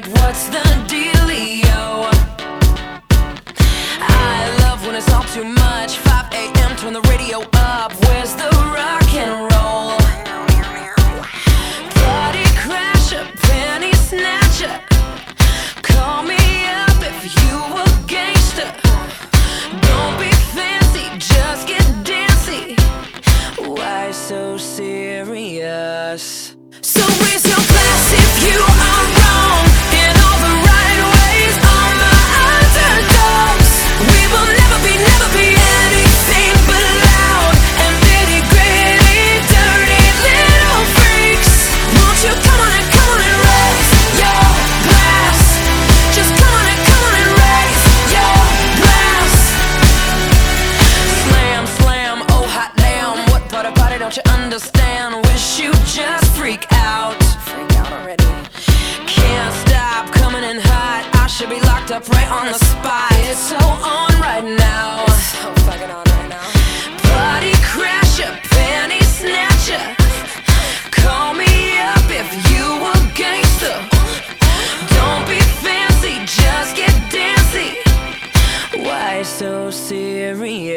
night. What's the dealio? I love when it's all too much. 5 a.m. Turn the radio up. Where's the rock and roll? Party crasher, penny snatcher. Call me up if you a gangster. Don't be fancy, just get dancy. Why so serious? So raise your be up right on the spot. It's so on right now. So fucking on right now. Party crasher, panty snatcher. Call me up if you a gangster. Don't be fancy, just get dancy. Why so serious?